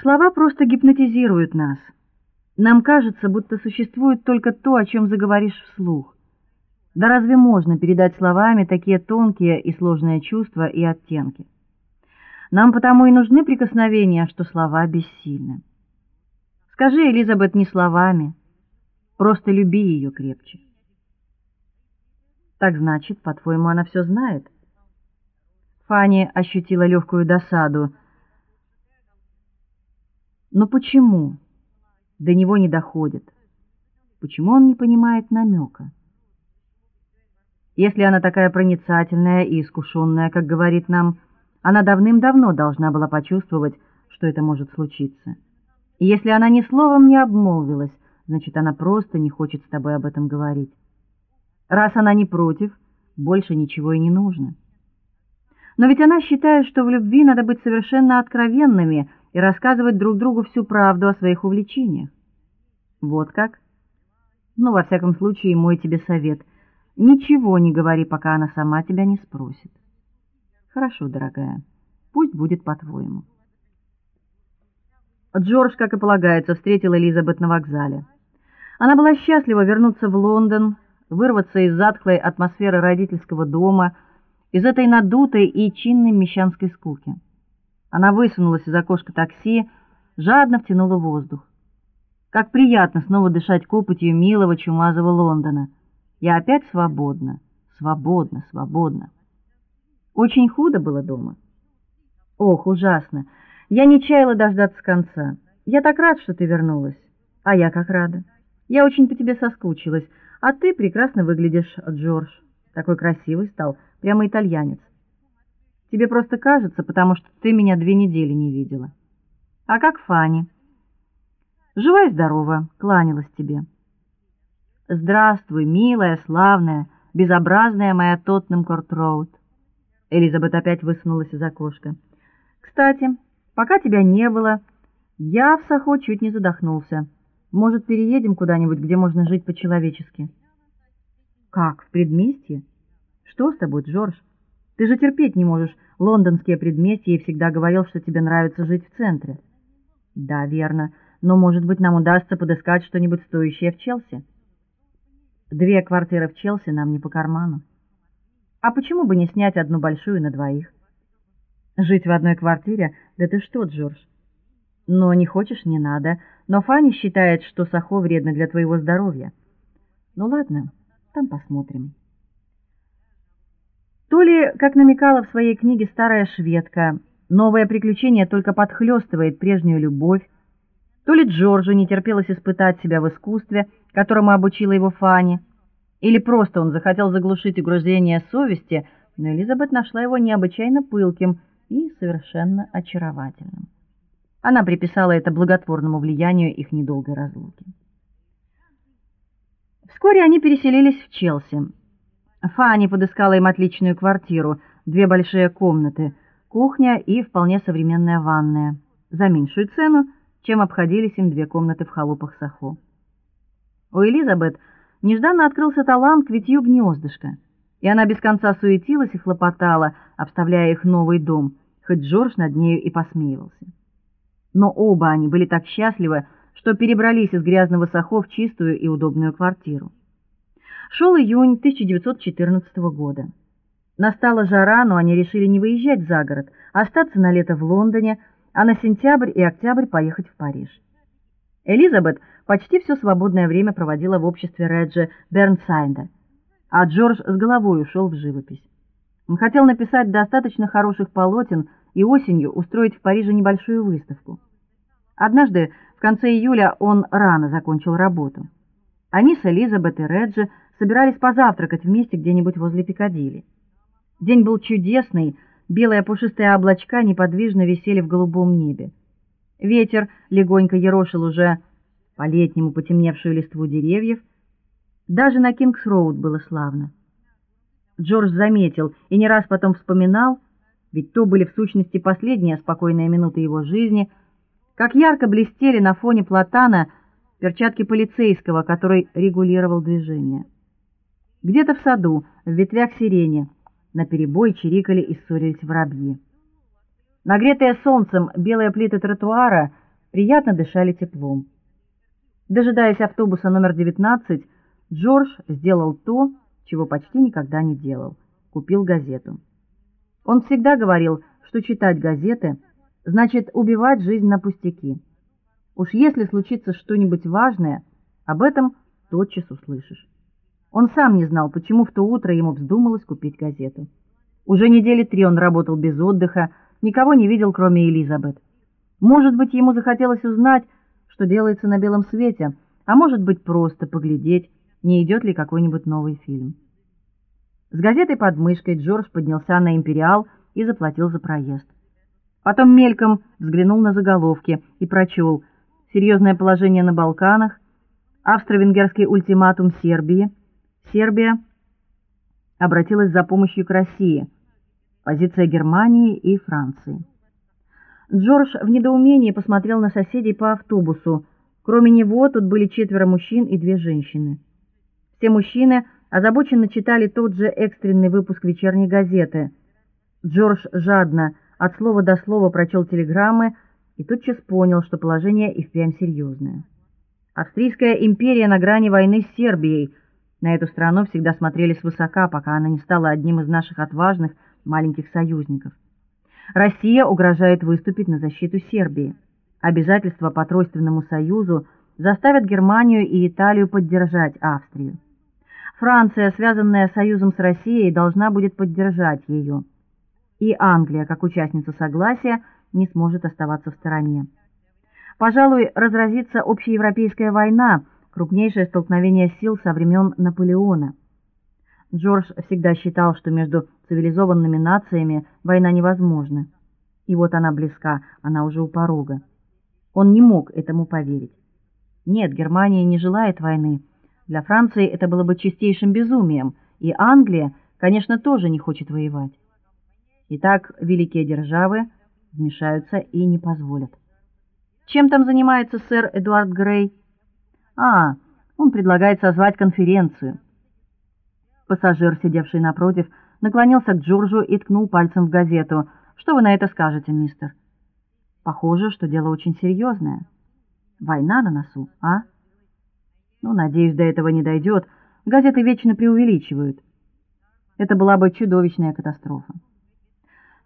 Слова просто гипнотизируют нас. Нам кажется, будто существует только то, о чем заговоришь вслух. Да разве можно передать словами такие тонкие и сложные чувства и оттенки? Нам потому и нужны прикосновения, что слова бессильны. Скажи, Элизабет, не словами, просто люби ее крепче. Так значит, по-твоему, она все знает? Фанни ощутила легкую досаду. Но почему до него не доходит? Почему он не понимает намека? Если она такая проницательная и искушенная, как говорит нам, она давным-давно должна была почувствовать, что это может случиться. И если она ни словом не обмолвилась, значит, она просто не хочет с тобой об этом говорить. Раз она не против, больше ничего и не нужно. Но ведь она считает, что в любви надо быть совершенно откровенными и рассказывать друг другу всю правду о своих увлечениях. Вот как? Ну, во всяком случае, мой тебе совет: ничего не говори, пока она сама тебя не спросит. Хорошо, дорогая. Пусть будет по-твоему. Джордж, как и полагается, встретил Элизабет на вокзале. Она была счастлива вернуться в Лондон, вырваться из затхлой атмосферы родительского дома, из этой надутой и чинной мещанской скуки. Она высунулась из окошка такси, жадно втянула воздух. Как приятно снова дышать копотью милого чумазого Лондона. Я опять свободна, свободна, свободна. Очень худо было дома. Ох, ужасно. Я не чаяла дождаться конца. Я так рад, что ты вернулась. А я как рада. Я очень по тебе соскучилась. А ты прекрасно выглядишь, Джордж. Такой красивый стал, прямо итальянец. Тебе просто кажется, потому что ты меня две недели не видела. А как Фани? Жива и здорова, кланялась тебе. Здравствуй, милая, славная, безобразная моя Тоттенхэм Корт-роуд. Элизабет опять высунулась из окошка. Кстати, пока тебя не было, я в Сахо чуть не задохнулся. Может, переедем куда-нибудь, где можно жить по-человечески? Как, в предместье? Что с тобой, Джордж? Ты же терпеть не можешь лондонские предместья и всегда говорил, что тебе нравится жить в центре. Да, верно, но, может быть, нам удастся подыскать что-нибудь стоящее в Челси. Две квартиры в Челси нам не по карману. А почему бы не снять одну большую на двоих? Жить в одной квартире? Да ты что, Джордж? Но не хочешь, не надо. Но Фанни считает, что сахо вредно для твоего здоровья. Ну ладно, там посмотрим. То ли, как намекала в своей книге старая шведка, новое приключение только подхлёстывает прежнюю любовь, то ли Джорджу не терпелось испытать себя в искусстве, которому обучила его Фанни, или просто он захотел заглушить угрызение совести, но Элизабет нашла его необычайно пылким и совершенно очаровательным. Она приписала это благотворному влиянию их недолгой разлуки. Вскоре они переселились в Челси. Фанни подыскала им отличную квартиру, две большие комнаты, кухня и вполне современная ванная за меньшую цену, чем обходились им две комнаты в халупах Сахо. У Элизабет нежданно открылся талант к витью гнездышка, и она без конца суетилась и хлопотала, обставляя их новый дом, хоть Джордж над нею и посмеивался. Но оба они были так счастливы, что перебрались из грязного Сахо в чистую и удобную квартиру. Шел июнь 1914 года. Настала жара, но они решили не выезжать за город, а остаться на лето в Лондоне, а на сентябрь и октябрь поехать в Париж. Элизабет почти все свободное время проводила в обществе Реджи Бернсайда, а Джордж с головой ушел в живопись. Он хотел написать достаточно хороших полотен и осенью устроить в Париже небольшую выставку. Однажды в конце июля он рано закончил работу. Они с Элизабет и Реджи собирались позавтракать вместе где-нибудь возле Пикадилли. День был чудесный, белые пушистые облачка неподвижно висели в голубом небе. Ветер легонько ерошил уже по-летнему потемневшую листву деревьев. Даже на Кингс-роуд было славно. Джордж заметил и не раз потом вспоминал, ведь то были в сущности последние спокойные минуты его жизни, как ярко блестели на фоне платана перчатки полицейского, который регулировал движение. Где-то в саду, в ветвях сирени, на перебой чирикали и ссорились воробьи. Нагретые солнцем белые плиты тротуара приятно дышали теплом. Дожидаясь автобуса номер 19, Джордж сделал то, чего почти никогда не делал купил газету. Он всегда говорил, что читать газеты значит убивать жизнь на пустяки. Уж если случится что-нибудь важное, об этом тотчас услышишь. Он сам не знал, почему в то утро ему вздумалось купить газету. Уже недели три он работал без отдыха, никого не видел, кроме Элизабет. Может быть, ему захотелось узнать, что делается на белом свете, а может быть, просто поглядеть, не идет ли какой-нибудь новый фильм. С газетой под мышкой Джордж поднялся на Империал и заплатил за проезд. Потом мельком взглянул на заголовки и прочел: «Серьезное положение на Балканах, австро-венгерский ультиматум Сербии, Сербия обратилась за помощью к России, позиция Германии и Франции». Джордж в недоумении посмотрел на соседей по автобусу. Кроме него тут были четверо мужчин и две женщины. Все мужчины озабоченно читали тот же экстренный выпуск вечерней газеты. Джордж жадно от слова до слова прочел телеграммы и тотчас понял, что положение и впрямь серьезное. Австрийская империя на грани войны с Сербией. На эту страну всегда смотрели свысока, пока она не стала одним из наших отважных маленьких союзников. Россия угрожает выступить на защиту Сербии. Обязательства по Тройственному союзу заставят Германию и Италию поддержать Австрию. Франция, связанная союзом с Россией, должна будет поддержать ее. И Англия, как участница согласия, не сможет оставаться в стороне. Пожалуй, разразится общеевропейская война, крупнейшее столкновение сил со времен Наполеона. Джордж всегда считал, что между цивилизованными нациями война невозможна. И вот она близка, она уже у порога. Он не мог этому поверить. Нет, Германия не желает войны. Для Франции это было бы чистейшим безумием, и Англия, конечно, тоже не хочет воевать. Итак, великие державы вмешаются и не позволят. Чем там занимается сэр Эдуард Грей? А, он предлагает созвать конференцию. Пассажир, сидевший напротив, наклонился к Джорджу и ткнул пальцем в газету. Что вы на это скажете, мистер? Похоже, что дело очень серьезное. Война на носу, а? Ну, надеюсь, до этого не дойдет. Газеты вечно преувеличивают. Это была бы чудовищная катастрофа.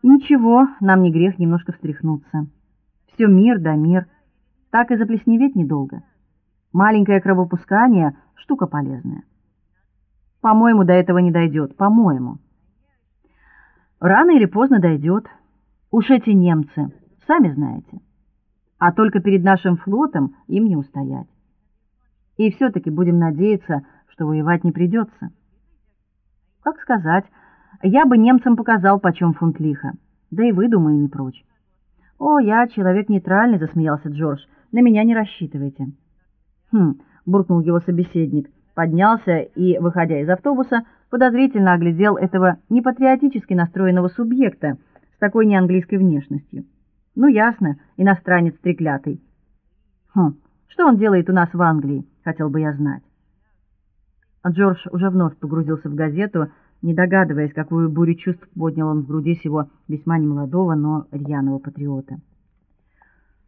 Ничего, нам не грех немножко встряхнуться. Все мир да мир. Так и заплесневеть недолго. Маленькое кровопускание штука полезная. По-моему, до этого не дойдет, по-моему. Рано или поздно дойдет. Уж эти немцы, сами знаете. А только перед нашим флотом им не устоять. И все таки будем надеяться, что воевать не придется. Как сказать, я бы немцам показал, почем фунт лиха. Да и вы, думаю, не прочь. О, я человек нейтральный, засмеялся Джордж. На меня не рассчитывайте. Хм, буркнул его собеседник, поднялся и, выходя из автобуса, подозрительно оглядел этого непатриотически настроенного субъекта с такой неанглийской внешностью. Ну ясно, иностранец треклятый. Хм, что он делает у нас в Англии? хотел бы я знать. А Джордж уже вновь погрузился в газету, не догадываясь, какую бурю чувств поднял он в груди сего весьма немолодого, но рьяного патриота.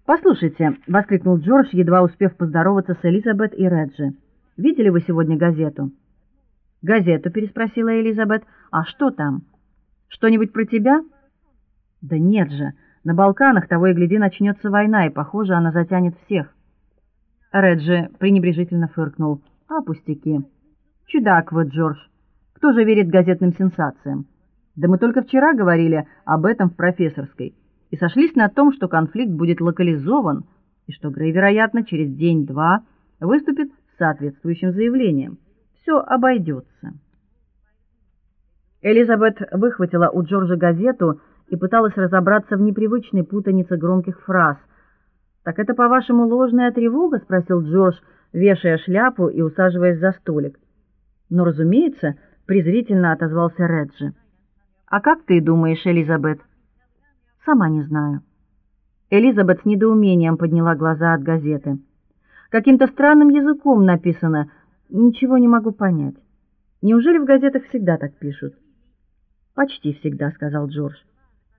"Послушайте", воскликнул Джордж, едва успев поздороваться с Элизабет и Реджи. "Видели вы сегодня газету?" "Газету?" переспросила Элизабет. "А что там? Что-нибудь про тебя?" "Да нет же, на Балканах того и гляди начнется война, и, похоже, она затянет всех". Реджи пренебрежительно фыркнул. А пустяки. Чудак вы, Джордж. Кто же верит газетным сенсациям? Да мы только вчера говорили об этом в профессорской и сошлись на том, что конфликт будет локализован и что Грей, вероятно, через день-два выступит с соответствующим заявлением. Все обойдется. Элизабет выхватила у Джорджа газету и пыталась разобраться в непривычной путанице громких фраз – так это, по-вашему, ложная тревога, спросил Джордж, вешая шляпу и усаживаясь за столик. Но, разумеется, презрительно отозвался Реджи. А как ты думаешь, Элизабет? Сама не знаю. Элизабет с недоумением подняла глаза от газеты. Каким-то странным языком написано. Ничего не могу понять. Неужели в газетах всегда так пишут? Почти всегда, сказал Джордж.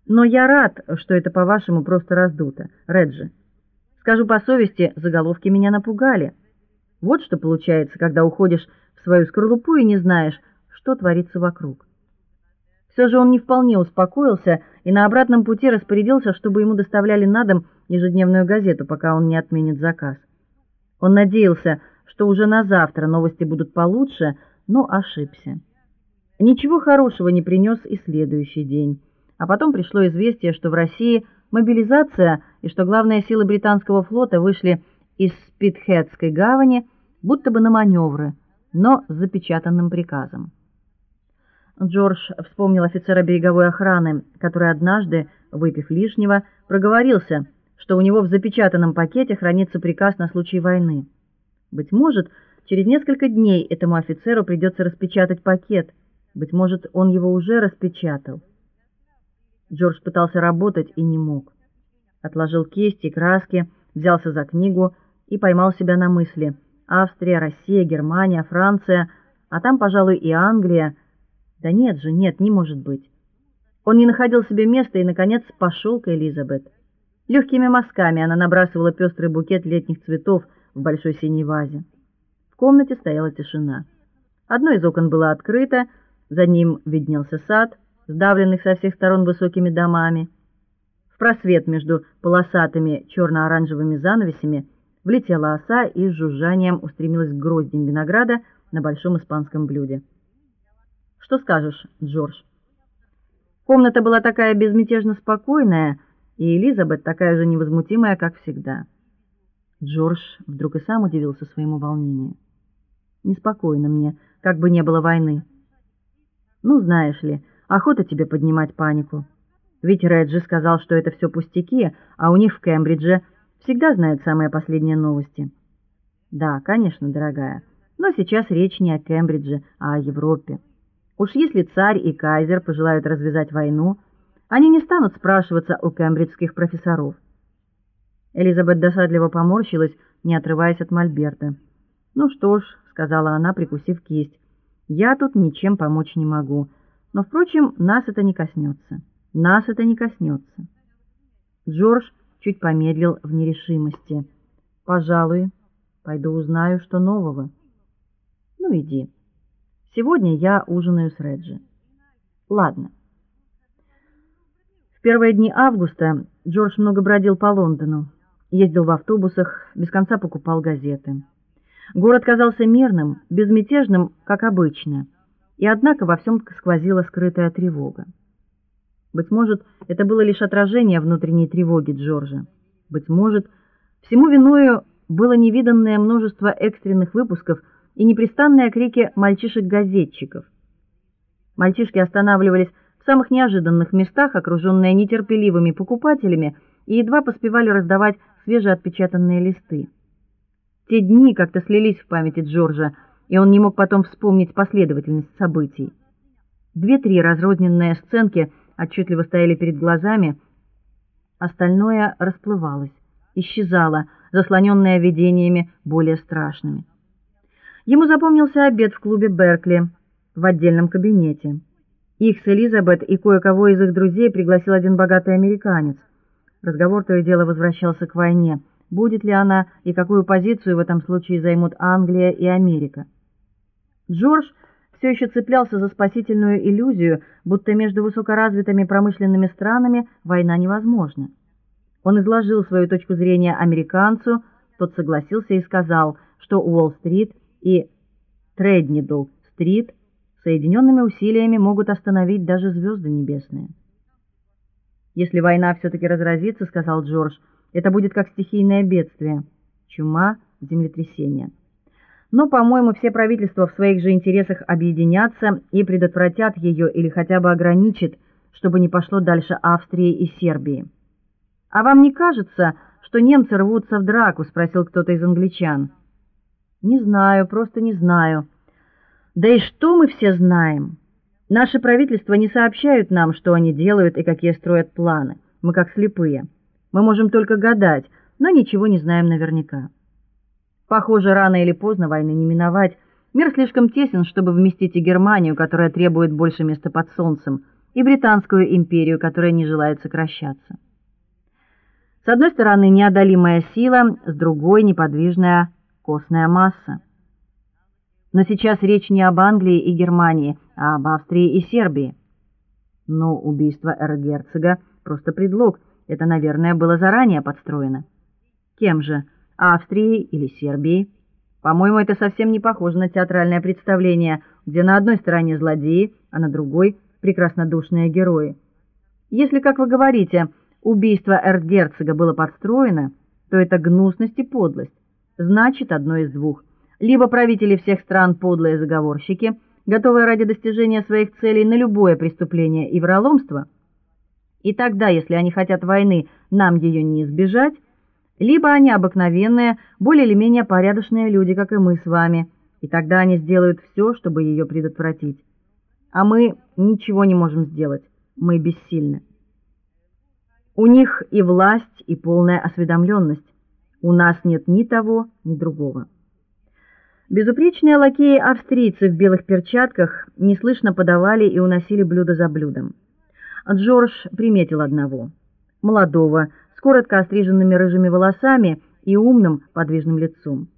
Но я рад, что это, по-вашему, просто раздуто, Реджи. Скажу по совести, заголовки меня напугали. Вот что получается, когда уходишь в свою скорлупу и не знаешь, что творится вокруг. Все же он не вполне успокоился и на обратном пути распорядился, чтобы ему доставляли на дом ежедневную газету, пока он не отменит заказ. Он надеялся, что уже на завтра новости будут получше, но ошибся. Ничего хорошего не принес и следующий день. А потом пришло известие, что в России мобилизация и что главные силы британского флота вышли из Спитхедской гавани будто бы на маневры, но с запечатанным приказом. Джордж вспомнил офицера береговой охраны, который однажды, выпив лишнего, проговорился, что у него в запечатанном пакете хранится приказ на случай войны. Быть может, через несколько дней этому офицеру придется распечатать пакет. Быть может, он его уже распечатал. Джордж пытался работать и не мог. Отложил кисти и краски, взялся за книгу и поймал себя на мысли: Австрия, Россия, Германия, Франция, а там, пожалуй, и Англия. Да нет же, нет, не может быть. Он не находил себе места и наконец пошел к Элизабет. Легкими мазками она набрасывала пестрый букет летних цветов в большой синей вазе. В комнате стояла тишина. Одно из окон было открыто, за ним виднелся сад, сдавленный со всех сторон высокими домами. В просвет между полосатыми черно оранжевыми занавесями влетела оса и с жужжанием устремилась к гроздям винограда на большом испанском блюде. Что скажешь, Джордж? Комната была такая безмятежно спокойная, и Элизабет такая же невозмутимая, как всегда. Джордж вдруг и сам удивился своему волнению. Неспокойно мне, как бы не было войны. Ну, знаешь ли, охота тебе поднимать панику. Ведь Реджи сказал, что это все пустяки, а у них в Кембридже всегда знают самые последние новости. Да, конечно, дорогая. Но сейчас речь не о Кембридже, а о Европе. Уж если царь и кайзер пожелают развязать войну, они не станут спрашиваться у кембриджских профессоров. Элизабет досадливо поморщилась, не отрываясь от мольберта. "Ну что ж", сказала она, прикусив кисть. "Я тут ничем помочь не могу. Но впрочем, нас это не коснется. Нас это не коснется». Джордж чуть помедлил в нерешимости. "Пожалуй, пойду узнаю, что нового". "Ну иди". Сегодня я ужинаю с Реджи. Ладно. В первые дни августа Джордж много бродил по Лондону, ездил в автобусах, без конца покупал газеты. Город казался мирным, безмятежным, как обычно, и однако во всем сквозила скрытая тревога. Быть может, это было лишь отражение внутренней тревоги Джорджа. Быть может, всему виною было невиданное множество экстренных выпусков и непрестанные крики мальчишек-газетчиков. Мальчишки останавливались в самых неожиданных местах, окружённые нетерпеливыми покупателями, и едва поспевали раздавать свежеотпечатанные листы. Те дни как-то слились в памяти Джорджа, и он не мог потом вспомнить последовательность событий. Две-три разрозненные сценки отчетливо стояли перед глазами, остальное расплывалось, исчезало, заслоненное видениями более страшными. Ему запомнился обед в клубе Беркли в отдельном кабинете. Их с Элизабет и кое-кого из их друзей пригласил один богатый американец. Разговор то и дело возвращался к войне. Будет ли она и какую позицию в этом случае займут Англия и Америка? Джордж все еще цеплялся за спасительную иллюзию, будто между высокоразвитыми промышленными странами война невозможна. Он изложил свою точку зрения американцу, тот согласился и сказал, что Уолл-стрит и Треднидл-стрит соединенными усилиями могут остановить даже звезды небесные. Если война все таки разразится, сказал Джордж, это будет как стихийное бедствие, чума, землетрясение. Но, по-моему, все правительства в своих же интересах объединятся и предотвратят ее или хотя бы ограничат, чтобы не пошло дальше Австрии и Сербии. А вам не кажется, что немцы рвутся в драку, спросил кто-то из англичан. Не знаю, просто не знаю. Да и что мы все знаем? Наши правительства не сообщают нам, что они делают и какие строят планы. Мы как слепые. Мы можем только гадать, но ничего не знаем наверняка. Похоже, рано или поздно войны не миновать. Мир слишком тесен, чтобы вместить и Германию, которая требует больше места под солнцем, и британскую империю, которая не желает сокращаться. одной стороны неодолимая сила, с другой неподвижная костная масса. Но сейчас речь не об Англии и Германии, а об Австрии и Сербии. Но убийство эрцгерцога просто предлог. Это, наверное, было заранее подстроено. Кем же? Австрией или Сербией? По-моему, это совсем не похоже на театральное представление, где на одной стороне злодеи, а на другой прекраснодушные герои. Если, как вы говорите, убийство эрцгерцога было подстроено, то это гнусность и подлость. Значит, одно из двух: либо правители всех стран подлые заговорщики, готовые ради достижения своих целей на любое преступление и вероломство, и тогда, если они хотят войны, нам ее не избежать, либо они обыкновенные, более или менее порядочные люди, как и мы с вами, и тогда они сделают все, чтобы ее предотвратить. А мы ничего не можем сделать. Мы бессильны. У них и власть, и полная осведомленность. У нас нет ни того, ни другого. Безупречные лакеи-австрийцы в белых перчатках неслышно подавали и уносили блюдо за блюдом. Джордж приметил одного, молодого, с коротко остриженными рыжими волосами и умным, подвижным лицом.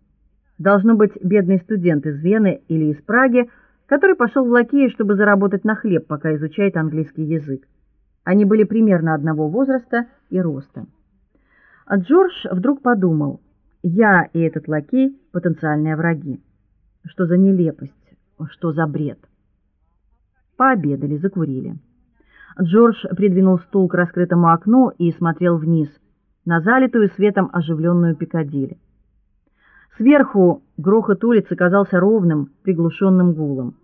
Должно быть бедный студент из Вены или из Праги, который пошел в лакеи, чтобы заработать на хлеб, пока изучает английский язык. Они были примерно одного возраста и роста. А Джордж вдруг подумал: я и этот лакей потенциальные враги. Что за нелепость, что за бред. Пообедали, закурили. Джордж придвинул стул к раскрытому окну и смотрел вниз на залитую светом оживленную Пикадилли. Сверху грохот улицы казался ровным, приглушенным гулом.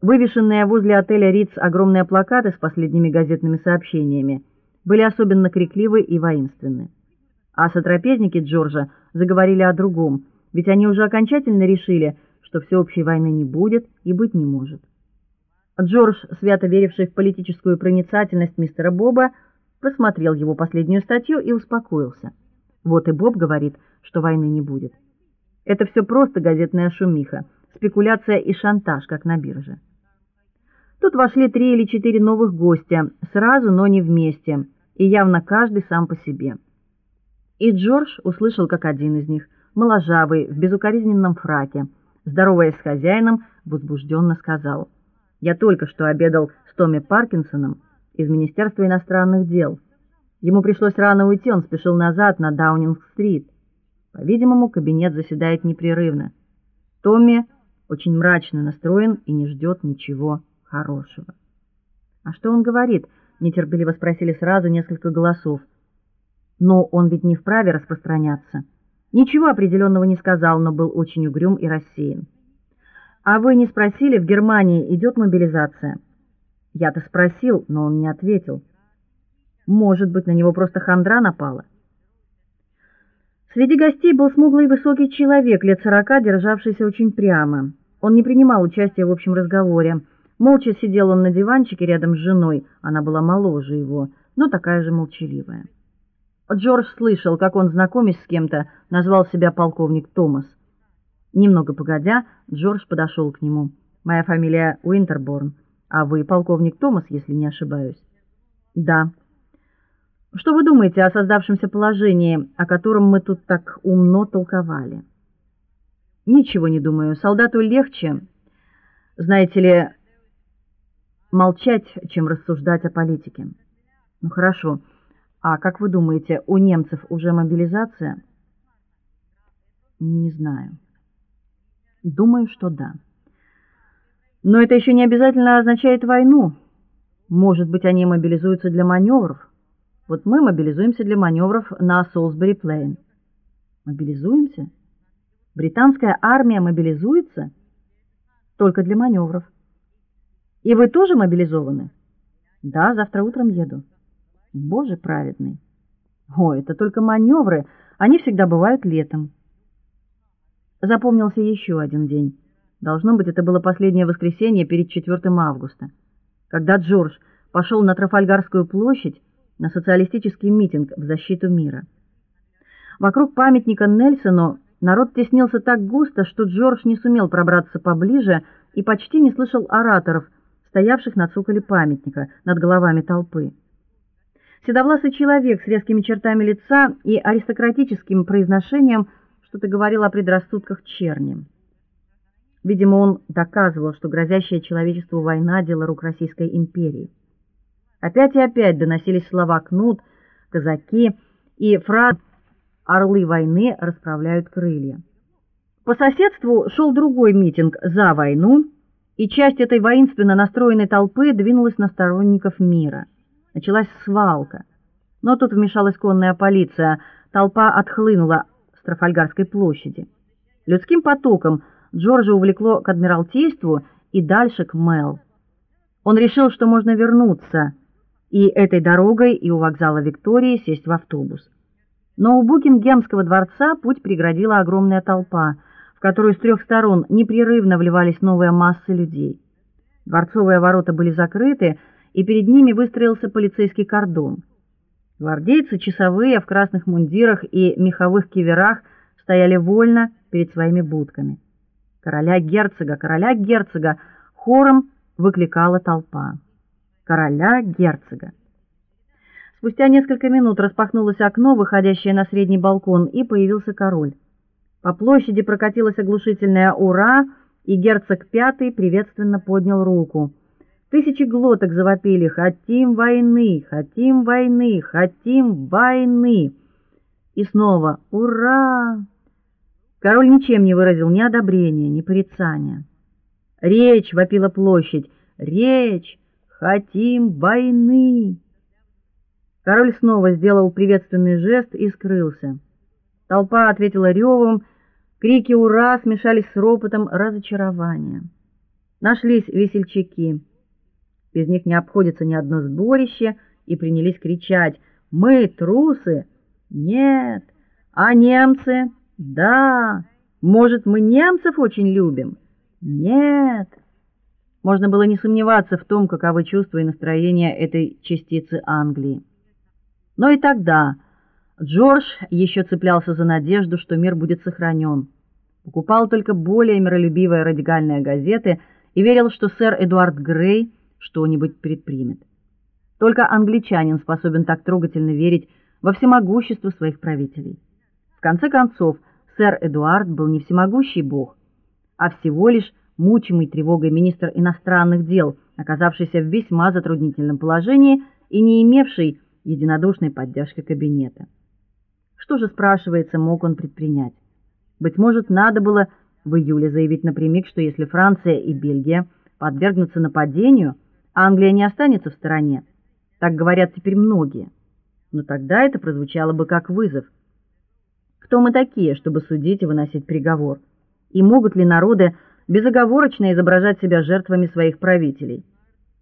Вывешенные возле отеля Риц огромные плакаты с последними газетными сообщениями были особенно крикливы и воинственны. А сотрапезники Джорджа заговорили о другом, ведь они уже окончательно решили, что всеобщей войны не будет и быть не может. Джордж, свято веривший в политическую проницательность мистера Боба, просмотрел его последнюю статью и успокоился. Вот и Боб говорит, что войны не будет. Это все просто газетная шумиха, спекуляция и шантаж, как на бирже. Тут вошли три или четыре новых гостя, сразу, но не вместе, и явно каждый сам по себе. И Джордж услышал, как один из них, моложавый, в безукоризненном фраке, здороваясь с хозяином, возбужденно сказал: "Я только что обедал с Томми Паркинсоном из Министерства иностранных дел. Ему пришлось рано уйти, он спешил назад на Даунинг-стрит. По-видимому, кабинет заседает непрерывно. Томми очень мрачно настроен и не ждет ничего хорошего. А что он говорит? нетерпеливо спросили сразу несколько голосов. Но он ведь не вправе распространяться. Ничего определенного не сказал, но был очень угрюм и рассеян. А вы не спросили, в Германии идет мобилизация? Я-то спросил, но он не ответил. Может быть, на него просто хандра напала. Среди гостей был смуглый высокий человек лет сорока, державшийся очень прямо. Он не принимал участия в общем разговоре. Молча сидел он на диванчике рядом с женой, она была моложе его, но такая же молчаливая. Джордж слышал, как он, знакомясь с кем-то, назвал себя полковник Томас. Немного погодя, Джордж подошел к нему. Моя фамилия Уинтерборн, а вы полковник Томас, если не ошибаюсь. Да. Что вы думаете о создавшемся положении, о котором мы тут так умно толковали? Ничего не думаю. Солдату легче, знаете ли, молчать, чем рассуждать о политике. Ну хорошо. А как вы думаете, у немцев уже мобилизация? Не знаю. Думаю, что да. Но это еще не обязательно означает войну. Может быть, они мобилизуются для маневров. Вот мы мобилизуемся для маневров на Солсбери-Плейн. Мобилизуемся? Британская армия мобилизуется только для маневров. И вы тоже мобилизованы? Да, завтра утром еду. Боже праведный. О, это только маневры, они всегда бывают летом. Запомнился еще один день. Должно быть, это было последнее воскресенье перед 4 августа, когда Джордж пошел на Трафальгарскую площадь на социалистический митинг в защиту мира. Вокруг памятника Нельсону народ теснился так густо, что Джордж не сумел пробраться поближе и почти не слышал ораторов, стоявших на цоколе памятника над головами толпы. Седовласый человек с резкими чертами лица и аристократическим произношением что-то говорил о предрассудках черни. Видимо, он доказывал, что грозящая человечеству война дело рук Российской империи. Опять и опять доносились слова кнут, казаки и фраз орлы войны расправляют крылья. По соседству шел другой митинг за войну, и часть этой воинственно настроенной толпы двинулась на сторонников мира. Началась свалка. Но тут вмешалась конная полиция. Толпа отхлынула с Трафальгарской площади. Людским потоком Джорджа увлекло к адмиралтейству и дальше к Мэл. Он решил, что можно вернуться и этой дорогой и у вокзала Виктории сесть в автобус. Но у Букингемского дворца путь преградила огромная толпа, в которую с трех сторон непрерывно вливались новые массы людей. Дворцовые ворота были закрыты, и перед ними выстроился полицейский кордон. Гвардейцы часовые в красных мундирах и меховых киверах стояли вольно перед своими будками. Короля герцога, короля герцога хором выкликала толпа. Короля герцога. Спустя несколько минут распахнулось окно, выходящее на средний балкон, и появился король. По площади прокатилось оглушительное ура, и герцог пятый приветственно поднял руку. Тысячи глоток завопили: "Хотим войны, хотим войны, хотим войны!" И снова: "Ура!" Король ничем не выразил ни одобрения, ни порицания. "Речь!" вопила площадь. "Речь! Хотим войны!" Король снова сделал приветственный жест и скрылся. Толпа ответила ревом, крики ура смешались с ропотом разочарования. Нашлись весельчаки. Без них не обходится ни одно сборище, и принялись кричать: "Мы трусы? Нет! А немцы? Да! Может, мы немцев очень любим? Нет!" Можно было не сомневаться в том, каковы чувства и настроения этой частицы Англии. Но и тогда Джордж еще цеплялся за надежду, что мир будет сохранен. Покупал только более миролюбивые радикальные газеты и верил, что сэр Эдуард Грей что-нибудь предпримет. Только англичанин способен так трогательно верить во всемогущество своих правителей. В конце концов, сэр Эдуард был не всемогущий бог, а всего лишь мучимый тревогой министр иностранных дел, оказавшийся в весьма затруднительном положении и не имевший единодушной поддержки кабинета. Что же спрашивается, мог он предпринять? Быть может, надо было в июле заявить напрямик, что если Франция и Бельгия подвергнутся нападению, Англия не останется в стороне. Так говорят теперь многие. Но тогда это прозвучало бы как вызов. Кто мы такие, чтобы судить и выносить приговор? И могут ли народы безоговорочно изображать себя жертвами своих правителей?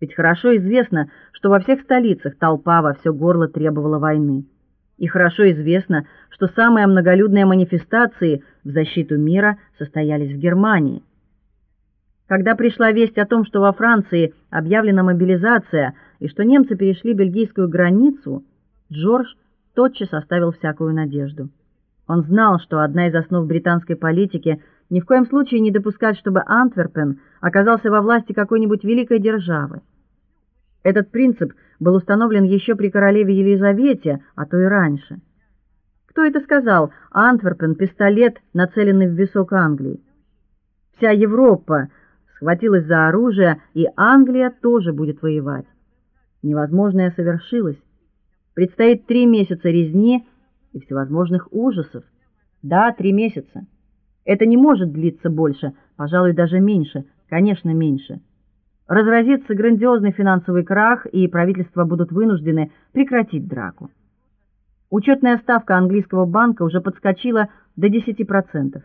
Ведь хорошо известно, что во всех столицах толпа во все горло требовала войны. И хорошо известно, что самые многолюдные манифестации в защиту мира состоялись в Германии. Когда пришла весть о том, что во Франции объявлена мобилизация и что немцы перешли бельгийскую границу, Джордж тотчас оставил всякую надежду. Он знал, что одна из основ британской политики ни в коем случае не допускать, чтобы Антверпен оказался во власти какой-нибудь великой державы. Этот принцип был установлен еще при королеве Елизавете, а то и раньше. Кто это сказал? Антверпен пистолет, нацеленный в висок Англии. Вся Европа схватилась за оружие, и Англия тоже будет воевать. Невозможное совершилось. Предстоит три месяца резни и всевозможных ужасов. Да, три месяца. Это не может длиться больше, пожалуй, даже меньше, конечно, меньше разразится грандиозный финансовый крах, и правительства будут вынуждены прекратить драку. Учетная ставка английского банка уже подскочила до 10%.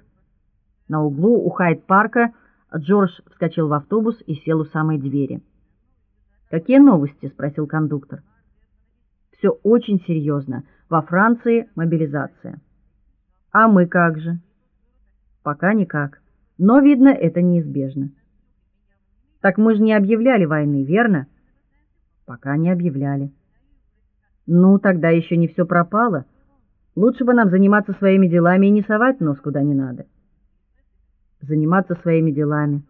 На углу у Хайд-парка Джордж вскочил в автобус и сел у самой двери. "Какие новости?" спросил кондуктор. «Все очень серьезно. Во Франции мобилизация. А мы как же? Пока никак. Но видно, это неизбежно. Так мы же не объявляли войны, верно? Пока не объявляли. Ну, тогда еще не все пропало. Лучше бы нам заниматься своими делами и не совать нос куда не надо. Заниматься своими делами.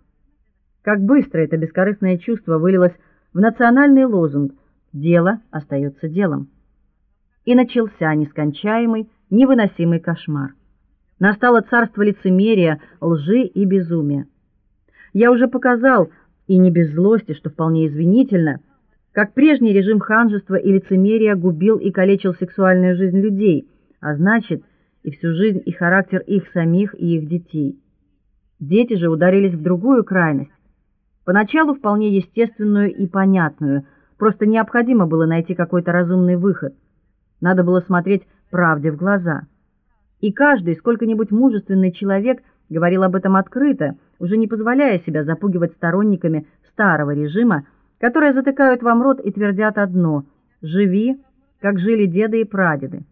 Как быстро это бескорыстное чувство вылилось в национальный лозунг: дело остается делом. И начался нескончаемый, невыносимый кошмар. Настало царство лицемерия, лжи и безумия. Я уже показал, и не без злости, что вполне извинительно, как прежний режим ханжества и лицемерия губил и калечил сексуальную жизнь людей, а значит, и всю жизнь и характер их самих и их детей. Дети же ударились в другую крайность. Поначалу вполне естественную и понятную, просто необходимо было найти какой-то разумный выход. Надо было смотреть правде в глаза. И каждый сколько-нибудь мужественный человек говорил об этом открыто, уже не позволяя себя запугивать сторонниками старого режима, которые затыкают вам рот и твердят одно: живи, как жили деды и прадеды,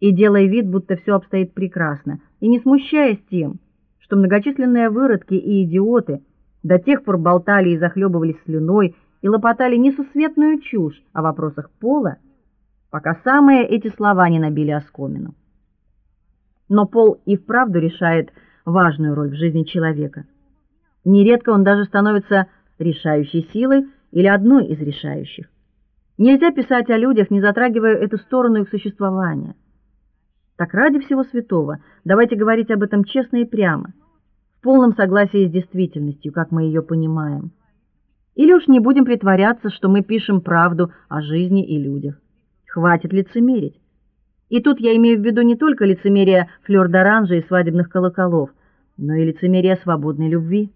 и делай вид, будто все обстоит прекрасно, и не смущаясь тем, что многочисленные выродки и идиоты до тех пор болтали и захлебывались слюной и лопотали несусветную чушь о вопросах пола, пока самые эти слова не набили оскомину. Но пол и вправду решает важную роль в жизни человека. Нередко он даже становится решающей силой или одной из решающих. Нельзя писать о людях, не затрагивая эту сторону их существования. Так ради всего святого, давайте говорить об этом честно и прямо, в полном согласии с действительностью, как мы ее понимаем. Или уж не будем притворяться, что мы пишем правду о жизни и людях. Хватит лицемерить. И тут я имею в виду не только лицемерие флёр-д'оранжа и свадебных колоколов, но и лицемерие свободной любви.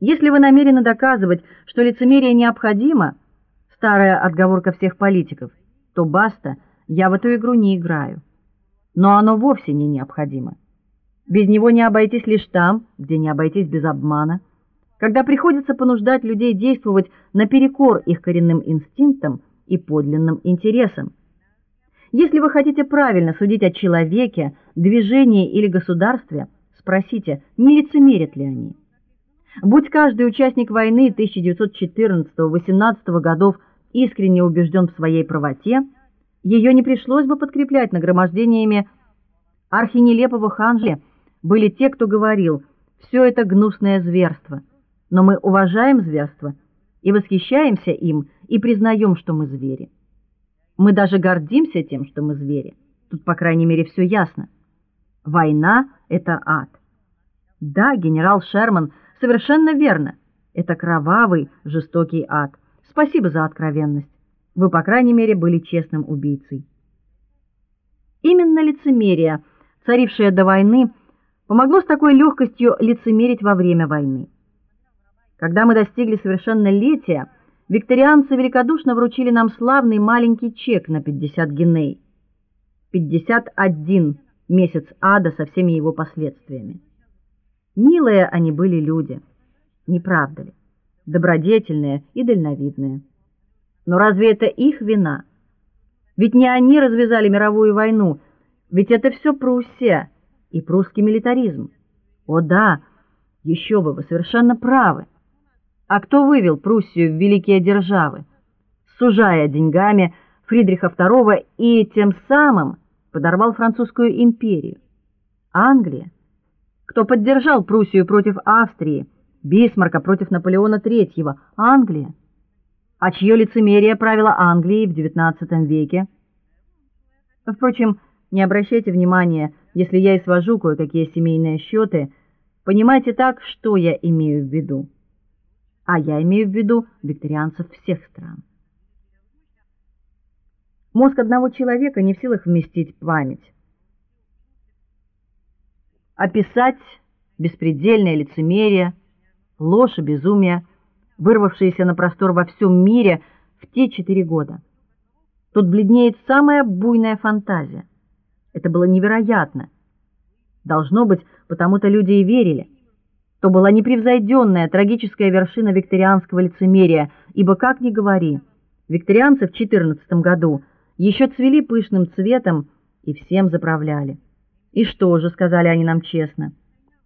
Если вы намерены доказывать, что лицемерие необходимо, старая отговорка всех политиков, то баста, я в эту игру не играю. Но оно вовсе не необходимо. Без него не обойтись лишь там, где не обойтись без обмана. Когда приходится понуждать людей действовать наперекор их коренным инстинктам и подлинным интересам. Если вы хотите правильно судить о человеке, движении или государстве, спросите, не лицемерят ли они. Будь каждый участник войны 1914-18 годов искренне убежден в своей правоте, ее не пришлось бы подкреплять нагромождениями архинелепого ханжи. Были те, кто говорил: все это гнусное зверство". Но мы уважаем зверство и восхищаемся им и признаем, что мы звери. Мы даже гордимся тем, что мы звери. Тут, по крайней мере, все ясно. Война это ад. Да, генерал Шерман Совершенно верно. Это кровавый, жестокий ад. Спасибо за откровенность. Вы, по крайней мере, были честным убийцей. Именно лицемерие, царившее до войны, помогло с такой легкостью лицемерить во время войны. Когда мы достигли совершеннолетия, викторианцы великодушно вручили нам славный маленький чек на 50 гиней. 51 месяц ада со всеми его последствиями. Милые они были люди, не правда ли? Добродетельные и дальновидные. Но разве это их вина? Ведь не они развязали мировую войну, ведь это все Пруссия и прусский милитаризм. О да, еще бы, вы совершенно правы. А кто вывел Пруссию в великие державы, сужая деньгами Фридриха II и тем самым подорвал французскую империю? Англия кто поддержал Пруссию против Австрии, Бисмарка против Наполеона III, Англия. А чье лицемерие правило Англией в XIX веке? Впрочем, не обращайте внимания, если я и свожу кое-какие семейные счеты, понимайте так, что я имею в виду. А я имею в виду викторианцев всех стран. Мозг одного человека не в силах вместить память описать беспредельное лицемерие, ложь и безумие, вырвавшиеся на простор во всем мире в те четыре года. Тут бледнеет самая буйная фантазия. Это было невероятно. Должно быть, потому-то люди и верили. То была непревзойденная трагическая вершина викторианского лицемерия, ибо как ни говори, викторианцы в 14 году еще цвели пышным цветом и всем заправляли. И что же, сказали они нам честно,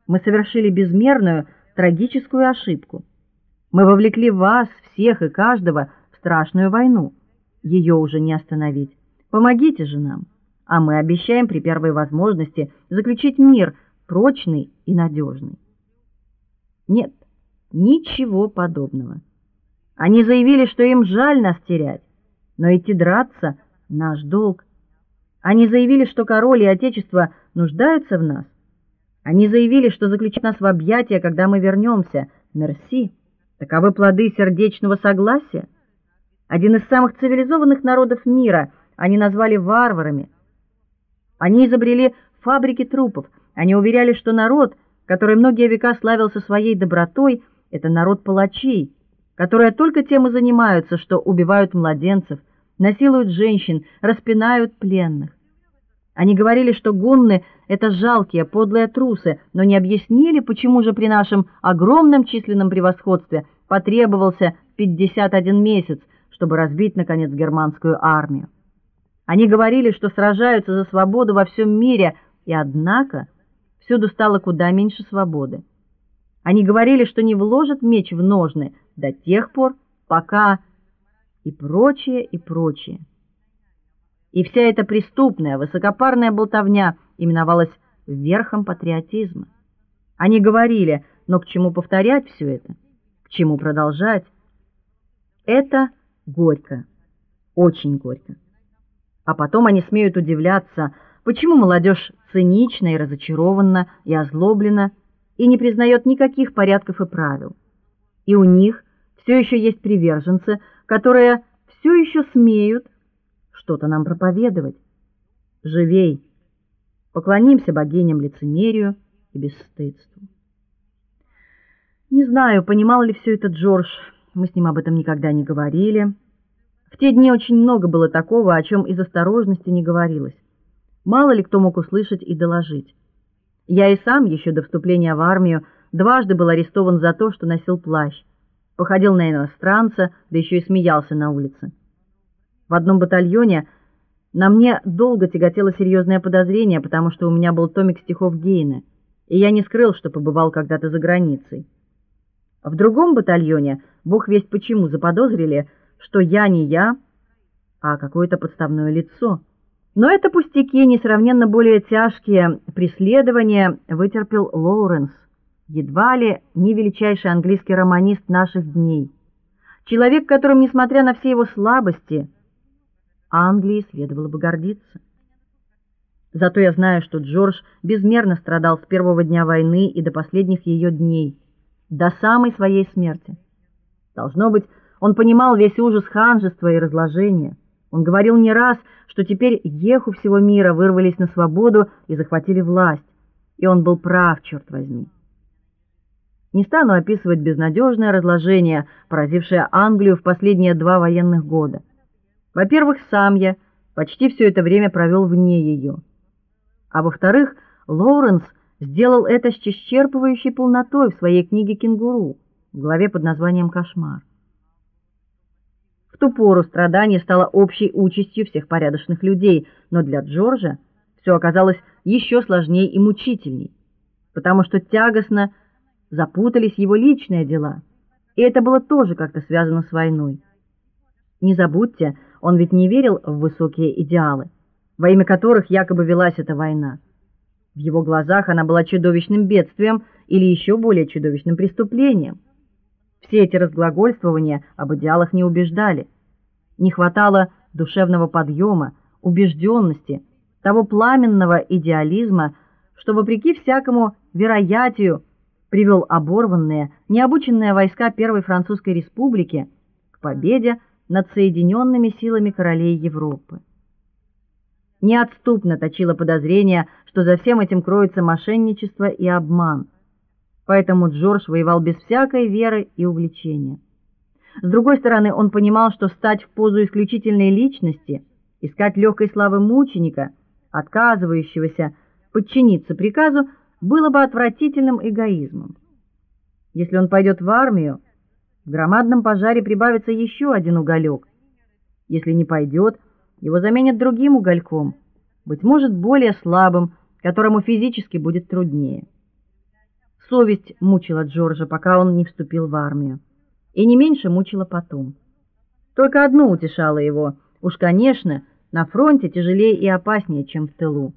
мы совершили безмерную трагическую ошибку. Мы вовлекли вас всех и каждого в страшную войну. Ее уже не остановить. Помогите же нам, а мы обещаем при первой возможности заключить мир прочный и надежный. Нет, ничего подобного. Они заявили, что им жаль нас терять, но идти драться наш долг. Они заявили, что король и отечество нуждаются в нас. Они заявили, что заключат нас в объятия, когда мы вернемся. Мерси. Таковы плоды сердечного согласия. Один из самых цивилизованных народов мира они назвали варварами. Они изобрели фабрики трупов. Они уверяли, что народ, который многие века славился своей добротой, это народ палачей, которые только тем и занимаются, что убивают младенцев, насилуют женщин, распинают пленных. Они говорили, что гунны это жалкие, подлые трусы, но не объяснили, почему же при нашем огромном численном превосходстве потребовался 51 месяц, чтобы разбить наконец германскую армию. Они говорили, что сражаются за свободу во всем мире, и однако всюду стало куда меньше свободы. Они говорили, что не вложат меч в ножны до тех пор, пока и прочее, и прочее. И вся эта преступная, высокопарная болтовня именовалась верхом патриотизма. Они говорили: "Но к чему повторять все это? К чему продолжать?" Это горько. Очень горько. А потом они смеют удивляться, почему молодежь цинична и разочарована и озлоблена и не признает никаких порядков и правил. И у них все еще есть приверженцы, которые все еще смеют что-то нам проповедовать. Живей. Поклонимся богиням лицемерию и бесстыдству. Не знаю, понимал ли все это Джордж. Мы с ним об этом никогда не говорили. В те дни очень много было такого, о чем из осторожности не говорилось. Мало ли кто мог услышать и доложить. Я и сам еще до вступления в армию дважды был арестован за то, что носил плащ походил на иностранца, да еще и смеялся на улице. В одном батальоне на мне долго тяготело серьезное подозрение, потому что у меня был томик стихов Гейне, и я не скрыл, что побывал когда-то за границей. В другом батальоне, бог весть почему, заподозрили, что я не я, а какое-то подставное лицо. Но это пустяки, несравненно более тяжкие преследования вытерпел Лоуренс едва ли не величайший английский романист наших дней. Человек, которым, несмотря на все его слабости, Англии следовало бы гордиться. Зато я знаю, что Джордж безмерно страдал с первого дня войны и до последних ее дней, до самой своей смерти. Должно быть, он понимал весь ужас ханжества и разложения. Он говорил не раз, что теперь еху всего мира вырвались на свободу и захватили власть. И он был прав, черт возьми. Не стану описывать безнадежное разложение, поразившее Англию в последние два военных года. Во-первых, сам я почти все это время провел вне ее. А во-вторых, Лоуренс сделал это с исчерпывающей полнотой в своей книге Кенгуру, в главе под названием Кошмар. В ту пору страдание стало общей участью всех порядочных людей, но для Джорджа все оказалось еще сложнее и мучительней, потому что тягостно запутались его личные дела. И это было тоже как-то связано с войной. Не забудьте, он ведь не верил в высокие идеалы, во имя которых якобы велась эта война. В его глазах она была чудовищным бедствием или еще более чудовищным преступлением. Все эти разглагольствования об идеалах не убеждали. Не хватало душевного подъема, убежденности, того пламенного идеализма, что вопреки всякому вероятию привел оборванные, необученные войска Первой французской республики к победе над соединенными силами королей Европы. Неотступно точило подозрение, что за всем этим кроется мошенничество и обман. Поэтому Джордж воевал без всякой веры и увлечения. С другой стороны, он понимал, что стать в позу исключительной личности, искать легкой славы мученика, отказывающегося подчиниться приказу, было бы отвратительным эгоизмом. Если он пойдет в армию, в громадном пожаре прибавится еще один уголек. Если не пойдет, его заменят другим угольком, быть может, более слабым, которому физически будет труднее. Совесть мучила Джорджа, пока он не вступил в армию, и не меньше мучила потом. Только одно утешало его: уж, конечно, на фронте тяжелее и опаснее, чем в тылу.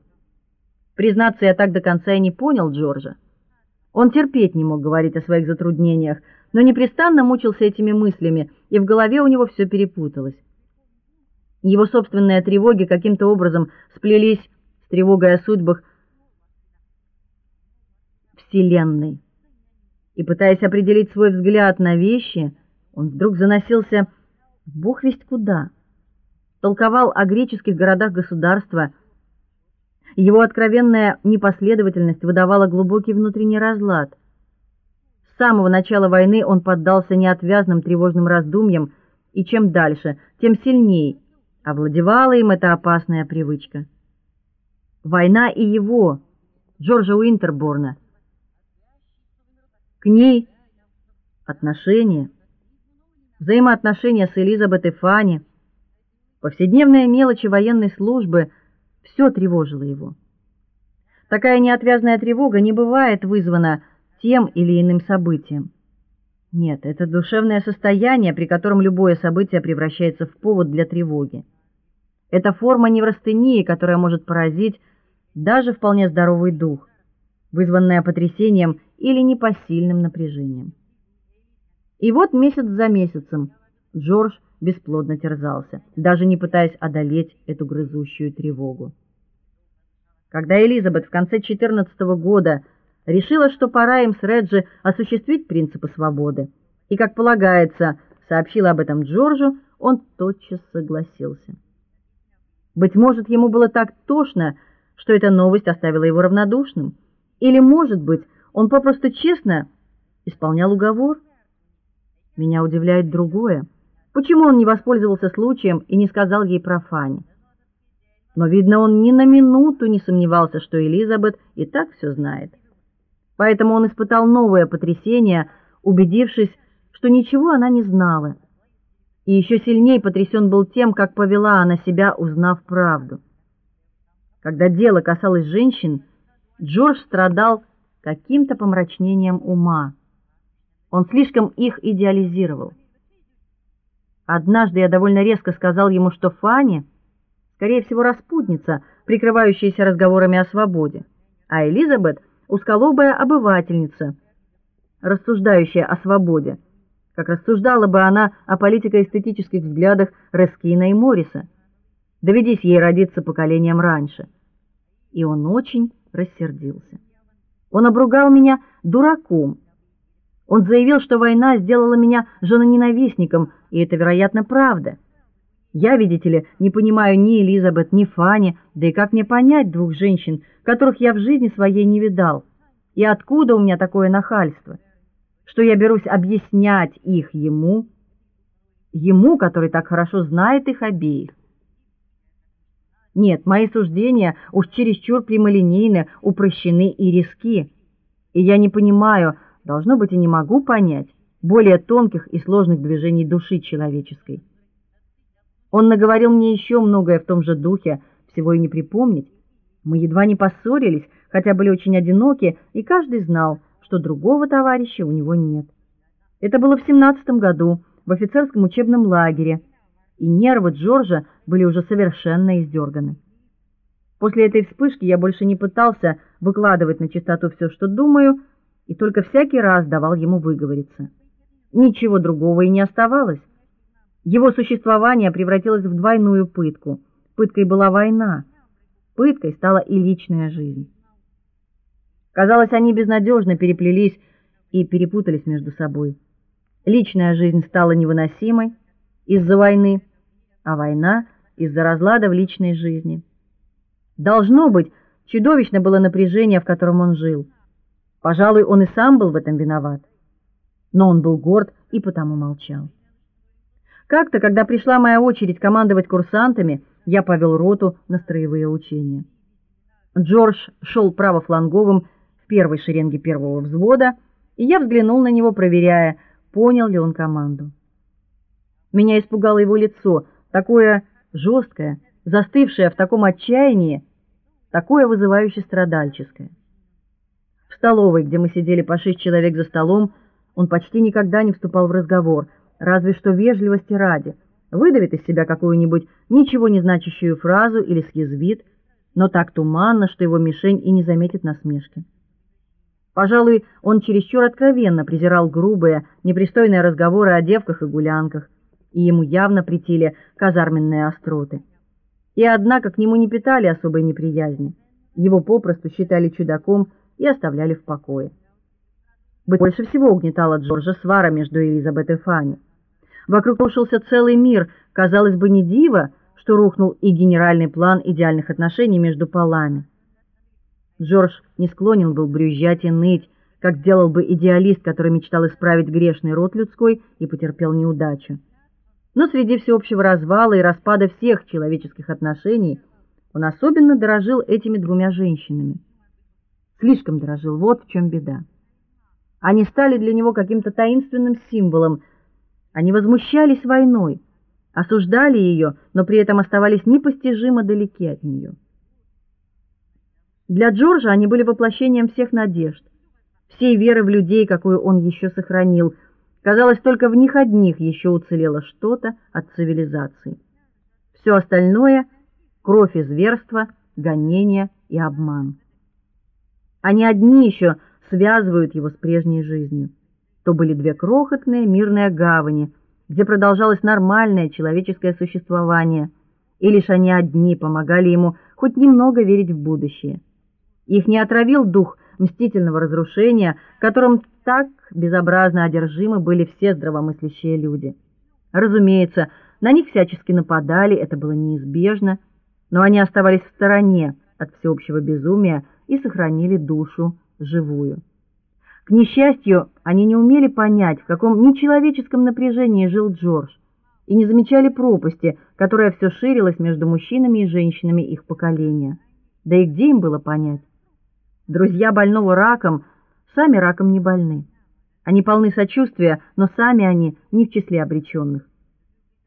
Признаться, я так до конца и не понял Джорджа. Он терпеть не мог говорить о своих затруднениях, но непрестанно мучился этими мыслями, и в голове у него все перепуталось. Его собственные тревоги каким-то образом сплелись с тревогой о судьбах вселенной. И пытаясь определить свой взгляд на вещи, он вдруг заносился бог весть куда. Толковал о греческих городах-государства. Его откровенная непоследовательность выдавала глубокий внутренний разлад. С самого начала войны он поддался неотвязным тревожным раздумьям, и чем дальше, тем сильнее овладевала им эта опасная привычка. Война и его, Джорджа Уинтерборна, к ней отношения, взаимоотношения с Элизабет и Фанни, повседневные мелочи военной службы все тревожило его. Такая неотвязная тревога не бывает вызвана тем или иным событием. Нет, это душевное состояние, при котором любое событие превращается в повод для тревоги. Это форма неврастении, которая может поразить даже вполне здоровый дух, вызванная потрясением или непосильным напряжением. И вот месяц за месяцем Джордж бесплодно терзался, даже не пытаясь одолеть эту грызущую тревогу. Когда Элизабет в конце 14 года решила, что пора им с Реджи осуществить принципы свободы, и, как полагается, сообщила об этом Джорджу, он тотчас согласился. Быть может, ему было так тошно, что эта новость оставила его равнодушным, или, может быть, он попросту честно исполнял уговор. Меня удивляет другое. Почему он не воспользовался случаем и не сказал ей про Фанни? Но видно, он ни на минуту не сомневался, что Элизабет и так все знает. Поэтому он испытал новое потрясение, убедившись, что ничего она не знала. И еще сильнее потрясен был тем, как повела она себя, узнав правду. Когда дело касалось женщин, Джордж страдал каким-то помрачнением ума. Он слишком их идеализировал. Однажды я довольно резко сказал ему, что Фанни, скорее всего, распутница, прикрывающаяся разговорами о свободе, а Элизабет узколобая обывательница, рассуждающая о свободе, как рассуждала бы она о политико-эстетических взглядах Рескина и Морриса. Доведись ей родиться поколением раньше. И он очень рассердился. Он обругал меня дураком. Он заявил, что война сделала меня женоненавистником, и это, вероятно, правда. Я, видите ли, не понимаю ни Элизабет, ни Фани, да и как мне понять двух женщин, которых я в жизни своей не видал? И откуда у меня такое нахальство, что я берусь объяснять их ему, ему, который так хорошо знает их обеих? Нет, мои суждения уж чересчур прямолинейны, упрощены и резки. И я не понимаю, должно быть и не могу понять более тонких и сложных движений души человеческой. Он наговорил мне еще многое в том же духе, всего и не припомнить. Мы едва не поссорились, хотя были очень одиноки, и каждый знал, что другого товарища у него нет. Это было в семнадцатом году в офицерском учебном лагере и нервы Джорджа были уже совершенно издерганы. После этой вспышки я больше не пытался выкладывать на чистоту все, что думаю, и только всякий раз давал ему выговориться. Ничего другого и не оставалось. Его существование превратилось в двойную пытку. Пыткой была война, пыткой стала и личная жизнь. Казалось, они безнадежно переплелись и перепутались между собой. Личная жизнь стала невыносимой из-за войны, а война из-за разлада в личной жизни. Должно быть, чудовищно было напряжение, в котором он жил. Пожалуй, он и сам был в этом виноват. Но он был горд и потому молчал. Как-то, когда пришла моя очередь командовать курсантами, я повел роту на строевые учения. Джордж шел правофланговым в первой шеренге первого взвода, и я взглянул на него, проверяя, понял ли он команду. Меня испугало его лицо, такое жесткое, застывшее в таком отчаянии, такое вызывающе страдальческое. В столовой, где мы сидели по шесть человек за столом, он почти никогда не вступал в разговор, разве что вежливости ради. Выдавит из себя какую-нибудь ничего не значащую фразу или съязвит, но так туманно, что его мишень и не заметит насмешки. Пожалуй, он чересчур откровенно презирал грубые, непристойные разговоры о девках и гулянках и ему явно претили казарменные остроты. И однако к нему не питали особой неприязни. Его попросту считали чудаком и оставляли в покое. Больше всего угнетала Джорджа свара между Элизабет и Фанни. Вокруг рушился целый мир, казалось бы, не диво, что рухнул и генеральный план идеальных отношений между полами. Джордж не склонен был брюзжать и ныть, как сделал бы идеалист, который мечтал исправить грешный род людской и потерпел неудачу. Но среди всеобщего развала и распада всех человеческих отношений он особенно дорожил этими двумя женщинами. Слишком дорожил, вот в чем беда. Они стали для него каким-то таинственным символом. Они возмущались войной, осуждали ее, но при этом оставались непостижимо далеки от нее. Для Джорджа они были воплощением всех надежд, всей веры в людей, какую он еще сохранил. Казалось, только в них одних еще уцелело что-то от цивилизации. Все остальное кровь и зверство, гонения и обман. Они одни еще связывают его с прежней жизнью. То были две крохотные мирные гавани, где продолжалось нормальное человеческое существование, и лишь они одни помогали ему хоть немного верить в будущее. Их не отравил дух мстительного разрушения, которым так безобразно одержимы были все здравомыслящие люди. Разумеется, на них всячески нападали, это было неизбежно, но они оставались в стороне от всеобщего безумия и сохранили душу живую. К несчастью, они не умели понять, в каком нечеловеческом напряжении жил Джордж, и не замечали пропасти, которая все ширилась между мужчинами и женщинами их поколения. Да и где им было понять? Друзья больного раком сами раком не больны. Они полны сочувствия, но сами они не в числе обреченных.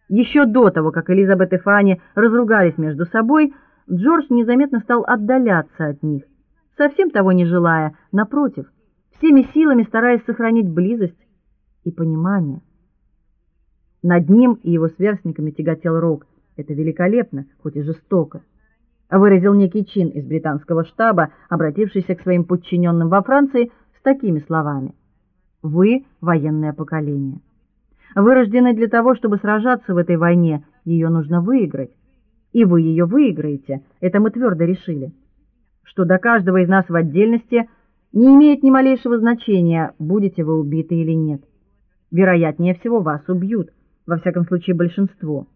Еще до того, как Элизабет и Фанни разругались между собой, Джордж незаметно стал отдаляться от них совсем того не желая, напротив, всеми силами стараясь сохранить близость и понимание. Над ним и его сверстниками тяготел Рок. Это великолепно, хоть и жестоко. Выразил некий чин из британского штаба, обратившийся к своим подчиненным во Франции с такими словами: "Вы военное поколение. Вы рождены для того, чтобы сражаться в этой войне, ее нужно выиграть. И вы ее выиграете, это мы твердо решили" что до каждого из нас в отдельности не имеет ни малейшего значения, будете вы убиты или нет. Вероятнее всего вас убьют, во всяком случае большинство.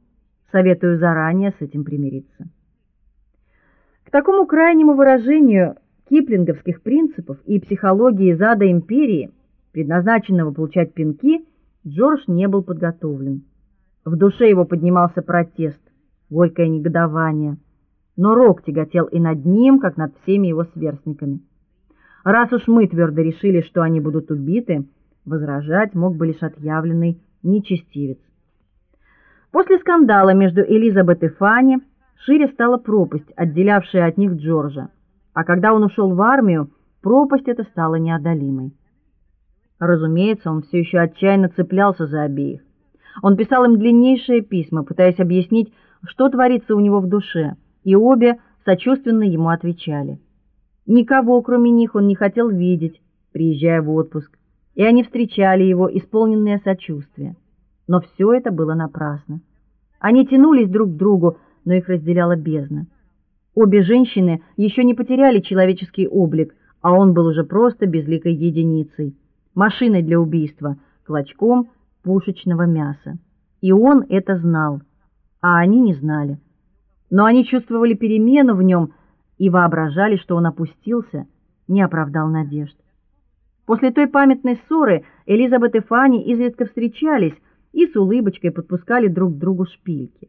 Советую заранее с этим примириться. К такому крайнему выражению киплинговских принципов и психологии зада империи, предназначенного получать пинки, Джордж не был подготовлен. В душе его поднимался протест, горькое негодование но рок тяготел и над ним, как над всеми его сверстниками. Раз уж мы твердо решили, что они будут убиты, возражать мог бы лишь отъявленный нечестивец. После скандала между Элизабет и Фанни шире стала пропасть, отделявшая от них Джорджа. А когда он ушел в армию, пропасть эта стала неодолимой. Разумеется, он все еще отчаянно цеплялся за обеих. Он писал им длиннейшие письма, пытаясь объяснить, что творится у него в душе и обе сочувственно ему отвечали. Никого, кроме них, он не хотел видеть, приезжая в отпуск, и они встречали его, исполненные сочувствия. Но все это было напрасно. Они тянулись друг к другу, но их разделяла бездна. Обе женщины еще не потеряли человеческий облик, а он был уже просто безликой единицей, машиной для убийства, клочком пушечного мяса. И он это знал, а они не знали но они чувствовали перемену в нем и воображали, что он опустился, не оправдал надежд. После той памятной ссоры Элизабет и Фанни изредка встречались и с улыбочкой подпускали друг к другу шпильки.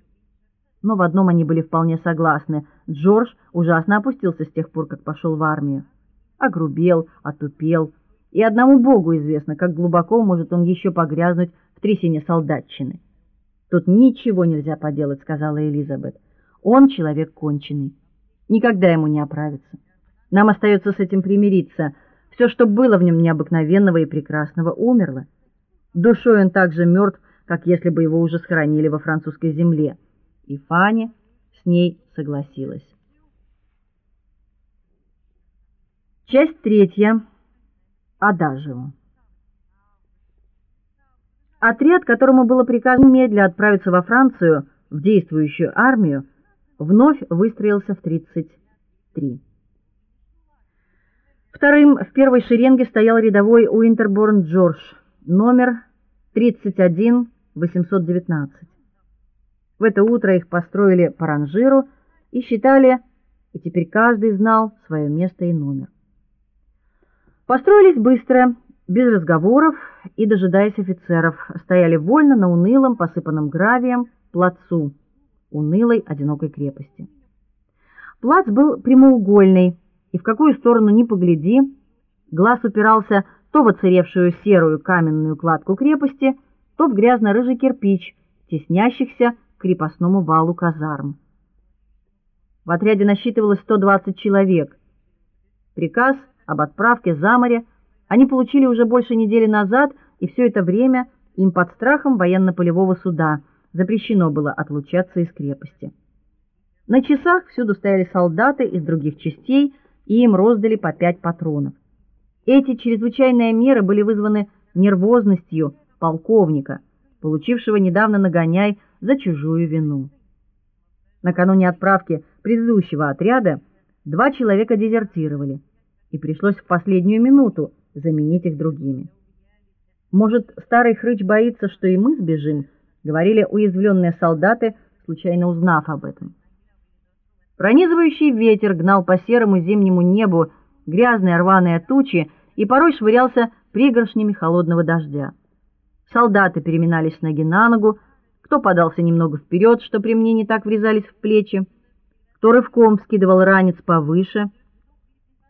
Но в одном они были вполне согласны: Джордж ужасно опустился с тех пор, как пошел в армию. Огрубел, отупел, и одному Богу известно, как глубоко может он еще погрязнуть в трясине солдатчины. Тут ничего нельзя поделать, сказала Элизабет. Он человек конченый. Никогда ему не оправиться. Нам остается с этим примириться. Все, что было в нем необыкновенного и прекрасного, умерло. Душой он так же мертв, как если бы его уже схоронили во французской земле. И Фаня с ней согласилась. Часть третья. Адажио. Отряд, которому было приказано медленно отправиться во Францию в действующую армию, вновь выстроился в 33. Вторым в первой шеренге стоял рядовой Уинтерборн Джордж, номер 31819. В это утро их построили по ранжиру и считали, и теперь каждый знал свое место и номер. Построились быстро, без разговоров и дожидаясь офицеров, стояли вольно на унылом, посыпанном гравием плацу унылой одинокой крепости. Плац был прямоугольный, и в какую сторону ни погляди, глаз упирался то в оцаревшую серую каменную кладку крепости, то в грязно-рыжий кирпич, теснящихся к крепостному валу казарм. В отряде насчитывалось 120 человек. Приказ об отправке за море они получили уже больше недели назад, и все это время им под страхом военно-полевого суда запрещено было отлучаться из крепости. На часах всюду стояли солдаты из других частей, и им роздали по пять патронов. Эти чрезвычайные меры были вызваны нервозностью полковника, получившего недавно нагоняй за чужую вину. Накануне отправки предыдущего отряда два человека дезертировали, и пришлось в последнюю минуту заменить их другими. Может, старый хрыч боится, что и мы сбежим, говорили уязвленные солдаты, случайно узнав об этом. Пронизывающий ветер гнал по серому зимнему небу грязные рваные тучи и порой швырялся пригоршнями холодного дождя. Солдаты переминались с ноги на ногу, кто подался немного вперед, что при мне не так врезались в плечи, кто рывком скидывал ранец повыше,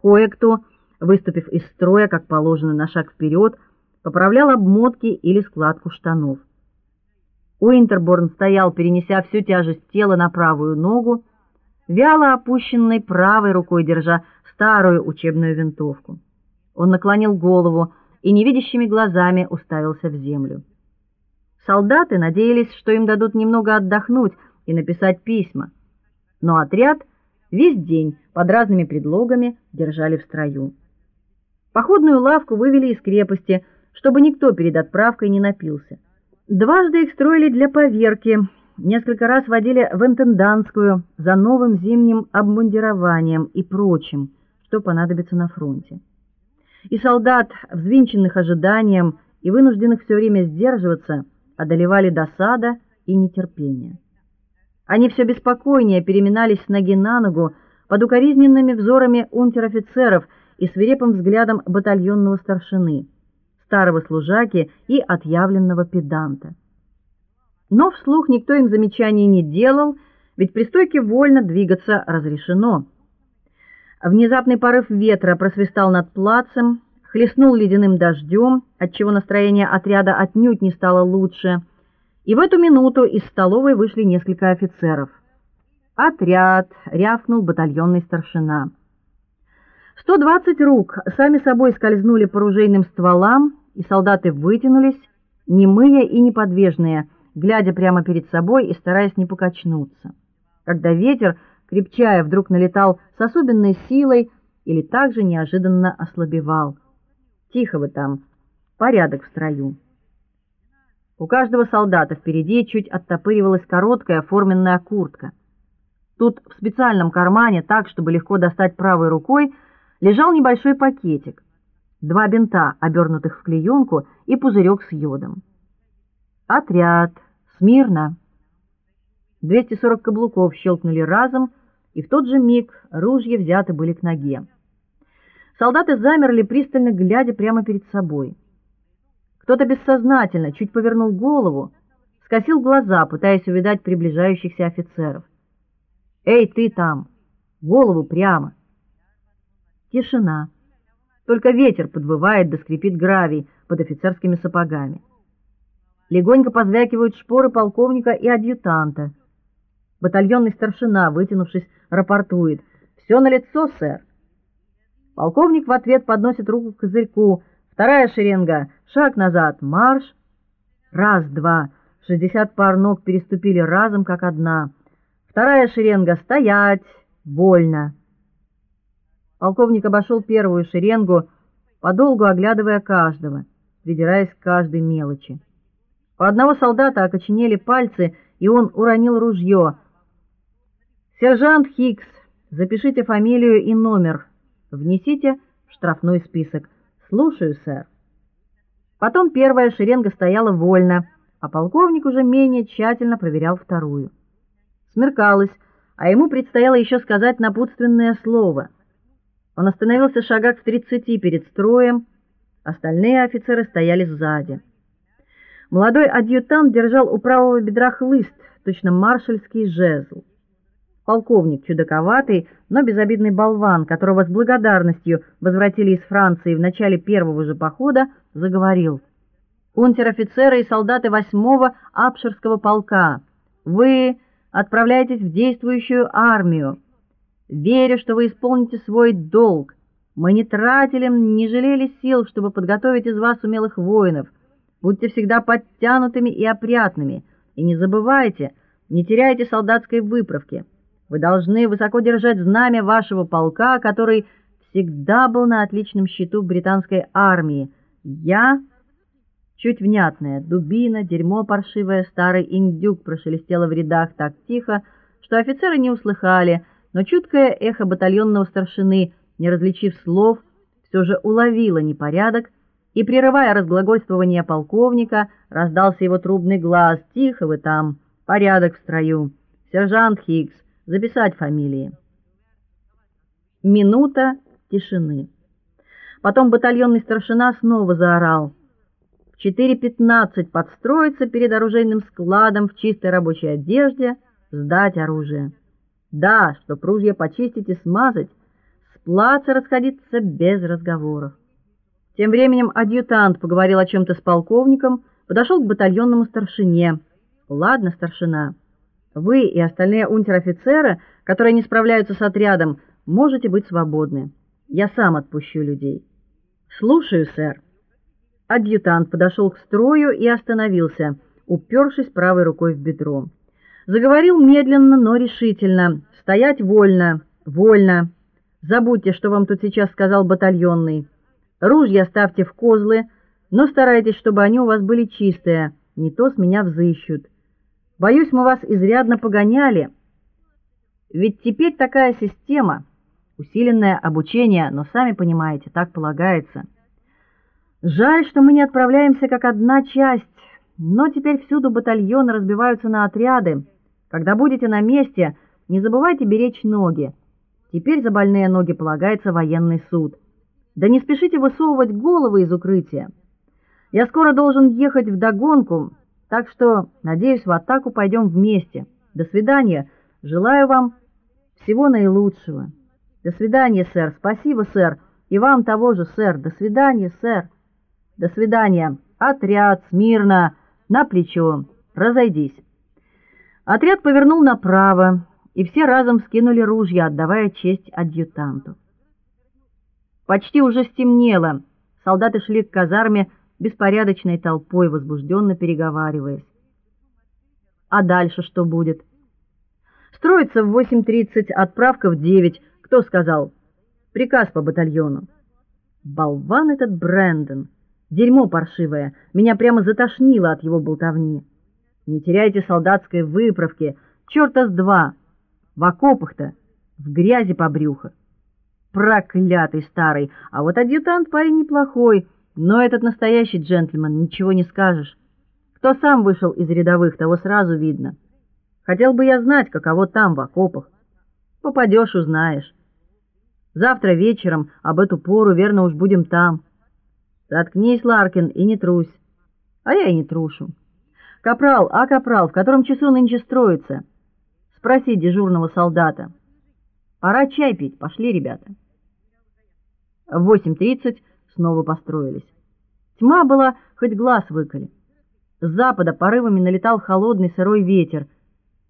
кое-кто, выступив из строя, как положено, на шаг вперед, поправлял обмотки или складку штанов. Уинтерборн стоял, перенеся всю тяжесть тела на правую ногу, вяло опущенной правой рукой держа старую учебную винтовку. Он наклонил голову и невидящими глазами уставился в землю. Солдаты надеялись, что им дадут немного отдохнуть и написать письма. Но отряд весь день под разными предлогами держали в строю. Походную лавку вывели из крепости, чтобы никто перед отправкой не напился. Дважды их строили для поверки, несколько раз водили в интендантскую за новым зимним обмундированием и прочим, что понадобится на фронте. И солдат, взвинченных ожиданием и вынужденных все время сдерживаться, одолевали досада и нетерпение. Они все беспокойнее переминались с ноги на ногу под укоризненными взорами унтер-офицеров и свирепым взглядом батальонного старшины, старого служаки и отъявленного педанта. Но вслух никто им замечаний не делал, ведь при стойке вольно двигаться разрешено. Внезапный порыв ветра просвистал над плацем, хлестнул ледяным дождем, отчего настроение отряда отнюдь не стало лучше. И в эту минуту из столовой вышли несколько офицеров. "Отряд!" рявкнул батальонный старшина. 120 рук сами собой скользнули по ружейным стволам, и солдаты вытянулись, немые и неподвижные глядя прямо перед собой и стараясь не покачнуться. Когда ветер, крепчая, вдруг налетал с особенной силой или также неожиданно ослабевал. Тихо вы там, порядок в строю. У каждого солдата впереди чуть оттопыривалась короткая форменная куртка. Тут в специальном кармане, так чтобы легко достать правой рукой, лежал небольшой пакетик. Два бинта, обернутых в клеенку, и пузырек с йодом. Отряд. Смирно. 240 каблуков щелкнули разом, и в тот же миг ружья взяты были к ноге. Солдаты замерли, пристально глядя прямо перед собой. Кто-то бессознательно чуть повернул голову, скосил глаза, пытаясь увидеть приближающихся офицеров. "Эй, ты там, голову прямо". Тишина. Только ветер подвывает да скрипит гравий под офицерскими сапогами. Легонько позвякивают шпоры полковника и адъютанта. Батальонный старшина, вытянувшись, рапортует: «Все на лицо, сэр". Полковник в ответ подносит руку к козырьку. Вторая шеренга, шаг назад, марш. Раз, два. Шестьдесят пар ног переступили разом как одна. Вторая шеренга стоять, больно. Полковник обошел первую шеренгу, подолгу оглядывая каждого, придираясь к каждой мелочи. У одного солдата окоченели пальцы, и он уронил ружье. Сержант Хикс, запишите фамилию и номер. Внесите в штрафной список. Слушаю, сэр. Потом первая шеренга стояла вольно, а полковник уже менее тщательно проверял вторую. Смеркалось, а ему предстояло еще сказать напутственное слово. Он остановился шагах в тридцати перед строем, остальные офицеры стояли сзади. Молодой адъютант держал у правого бедра хлыст, точно маршальский жезл. Полковник чудаковатый, но безобидный болван, которого с благодарностью возвратили из Франции в начале первого же похода, заговорил: "Унтер-офицеры и солдаты 8-го Апшерского полка, вы отправляетесь в действующую армию. Верю, что вы исполните свой долг. Мы не тратили, не жалели сил, чтобы подготовить из вас умелых воинов. Будьте всегда подтянутыми и опрятными, и не забывайте, не теряйте солдатской выправки. Вы должны высоко держать знамя вашего полка, который всегда был на отличном счету в британской армии. Я чуть внятное, дубина, дерьмо паршивое, старый индюк прошелестело в рядах так тихо, что офицеры не услыхали, но чуткое эхо батальонного старшины, не различив слов, все же уловило непорядок, и прерывая разглагольствование полковника, раздался его трубный глаз: "Тихо вы там, порядок в строю. Сержант Хикс, записать фамилии". Минута тишины. Потом батальонный старшина снова заорал: 4:15 подстроиться перед оружейным складом в чистой рабочей одежде, сдать оружие. Да, что ружья почистить и смазать, с плаца расходиться без разговоров. Тем временем адъютант поговорил о чем то с полковником, подошел к батальонному старшине. Ладно, старшина. Вы и остальные унтер-офицеры, которые не справляются с отрядом, можете быть свободны. Я сам отпущу людей. Слушаю, сэр. Адъютант подошел к строю и остановился, упершись правой рукой в бедро. Заговорил медленно, но решительно. Стоять вольно, вольно. Забудьте, что вам тут сейчас сказал батальонный. Ружья ставьте в козлы, но старайтесь, чтобы они у вас были чистые, не то с меня взыщут. Боюсь, мы вас изрядно погоняли. Ведь теперь такая система, усиленное обучение, но сами понимаете, так полагается. Жаль, что мы не отправляемся как одна часть, но теперь всюду батальоны разбиваются на отряды. Когда будете на месте, не забывайте беречь ноги. Теперь за больные ноги полагается военный суд. Да не спешите высовывать головы из укрытия. Я скоро должен ехать в догонку, так что, надеюсь, в атаку пойдем вместе. До свидания. Желаю вам всего наилучшего. До свидания, сэр. Спасибо, сэр. И вам того же, сэр. До свидания, сэр. До свидания. Отряд смирно, на плечо. Разойдись. Отряд повернул направо, и все разом скинули ружья, отдавая честь адъютанту. Почти уже стемнело. Солдаты шли к казарме беспорядочной толпой, возбужденно переговариваясь. А дальше что будет? Строится в 8:30, отправка в 9. Кто сказал? Приказ по батальону. Болван этот Брэндон. Дерьмо паршивое, меня прямо затошнило от его болтовни. Не теряйте солдатской выправки, чёрта с два. В окопах-то в грязи по брюхо. Проклятый старый, а вот адъютант парень неплохой, но этот настоящий джентльмен, ничего не скажешь. Кто сам вышел из рядовых, того сразу видно. Хотел бы я знать, каково там в окопах. Попадешь, узнаешь. Завтра вечером об эту пору верно уж будем там. Заткнись, Ларкин, и не трусь. А я и не трушу. Капрал, а капрал, в котором часу нынче строится? Спроси дежурного солдата. Пора чай пить, пошли, ребята. В 8:30 снова построились. Тьма была, хоть глаз выколи. С запада порывами налетал холодный сырой ветер.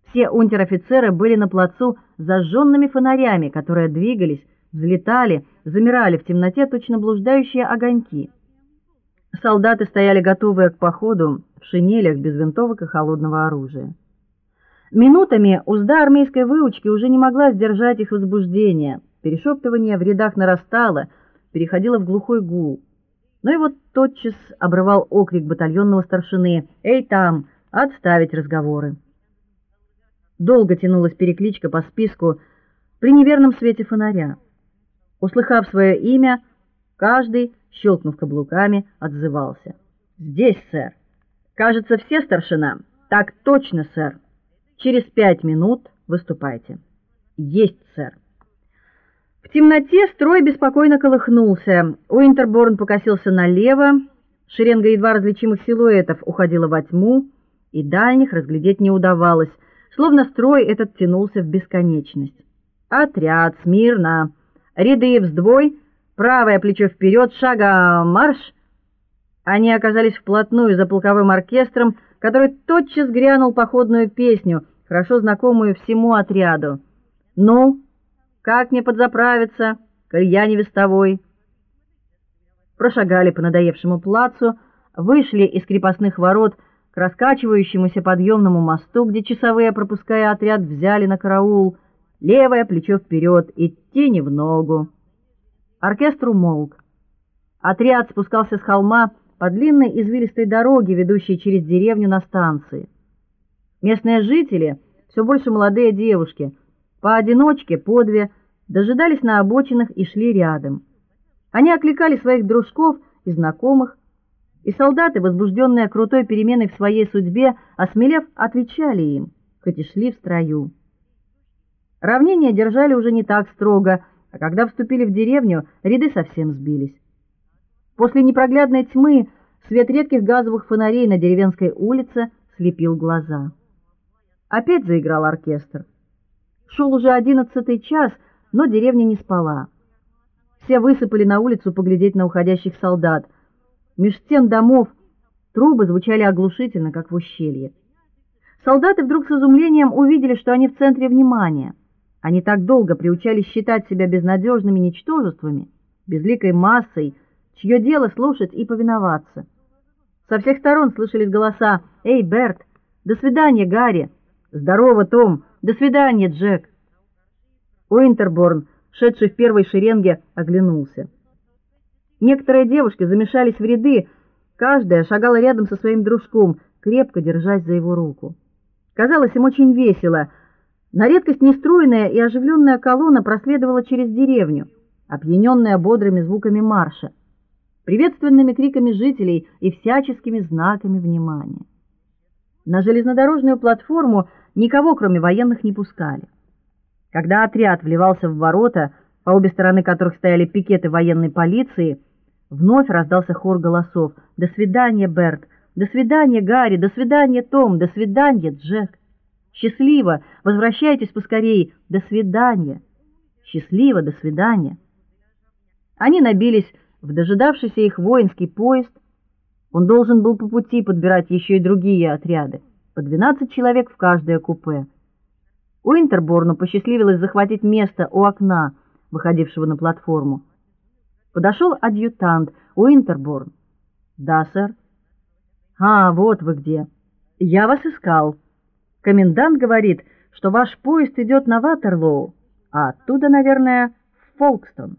Все унтер-офицеры были на плацу с зажженными фонарями, которые двигались, взлетали, замирали в темноте точно блуждающие огоньки. Солдаты стояли готовые к походу в шинелях без винтовок и холодного оружия. Минутами узда армейской выучки уже не могла сдержать их возбуждение. Перешептывание в рядах нарастало, переходило в глухой гул. Но его тотчас обрывал окрик батальонного старшины: "Эй там, отставить разговоры!" Долго тянулась перекличка по списку при неверном свете фонаря. Услыхав свое имя, каждый, щелкнув каблуками, отзывался: "Здесь, сэр. Кажется, все старшина. Так точно, сэр. Через пять минут выступайте". "Есть, сэр". В темноте строй беспокойно колыхнулся. Уинтерборн покосился налево. Шеренга едва различимых силуэтов уходила во тьму, и дальних разглядеть не удавалось, словно строй этот тянулся в бесконечность. Отряд смирно. Ряды вздвой, правое плечо вперед, шага марш. Они оказались вплотную за полковым оркестром, который тотчас грянул походную песню, хорошо знакомую всему отряду. Ну, как мне подзаправиться, коль я не вестовой? Прошагали по надоевшему плацу, вышли из крепостных ворот к раскачивающемуся подъемному мосту, где часовые, пропуская отряд, взяли на караул. Левое плечо вперед, идти не в ногу. Оркестр умолк. Отряд спускался с холма по длинной извилистой дороге, ведущей через деревню на станции. Местные жители, все больше молодые девушки, поодиночке, по две, дожидались на обочинах и шли рядом. Они окликали своих дружков и знакомых, и солдаты, возбужденные крутой переменой в своей судьбе, осмелев, отвечали им, хоть и шли в строю. Равнение держали уже не так строго, а когда вступили в деревню, ряды совсем сбились. После непроглядной тьмы свет редких газовых фонарей на деревенской улице слепил глаза. Опять заиграл оркестр. Шел уже одиннадцатый час, но деревня не спала. Все высыпали на улицу поглядеть на уходящих солдат. Меж стен домов трубы звучали оглушительно, как в ущелье. Солдаты вдруг с изумлением увидели, что они в центре внимания. Они так долго приучались считать себя безнадежными ничтожествами, безликой массой, чье дело слушать и повиноваться. Со всех сторон слышались голоса: "Эй, Берт! До свидания, Гарри! Здорово, Том! До свидания, Джек!" Уинтерборн, шедший в первой шеренге, оглянулся. Некоторые девушки замешались в ряды, каждая шагала рядом со своим дружком, крепко держась за его руку. Казалось им очень весело. На редкость нестройная и оживленная колонна проследовала через деревню, опьяненная бодрыми звуками марша, приветственными криками жителей и всяческими знаками внимания. На железнодорожную платформу никого, кроме военных, не пускали. Когда отряд вливался в ворота, по обе стороны которых стояли пикеты военной полиции, вновь раздался хор голосов: "До свидания, Берт! До свидания, Гарри! До свидания, Том! До свидания, Джек! Счастливо! Возвращайтесь поскорей! До свидания! Счастливо! До свидания!" Они набились в дожидавшийся их воинский поезд. Он должен был по пути подбирать еще и другие отряды, по 12 человек в каждое купе. Уинтерборну посчастливилось захватить место у окна, выходившего на платформу. Подошел адъютант Уинтерборн. "Да, сэр. А, вот вы где. Я вас искал. Комендант говорит, что ваш поезд идет на Ватерлоу, а оттуда, наверное, в Фолкстон".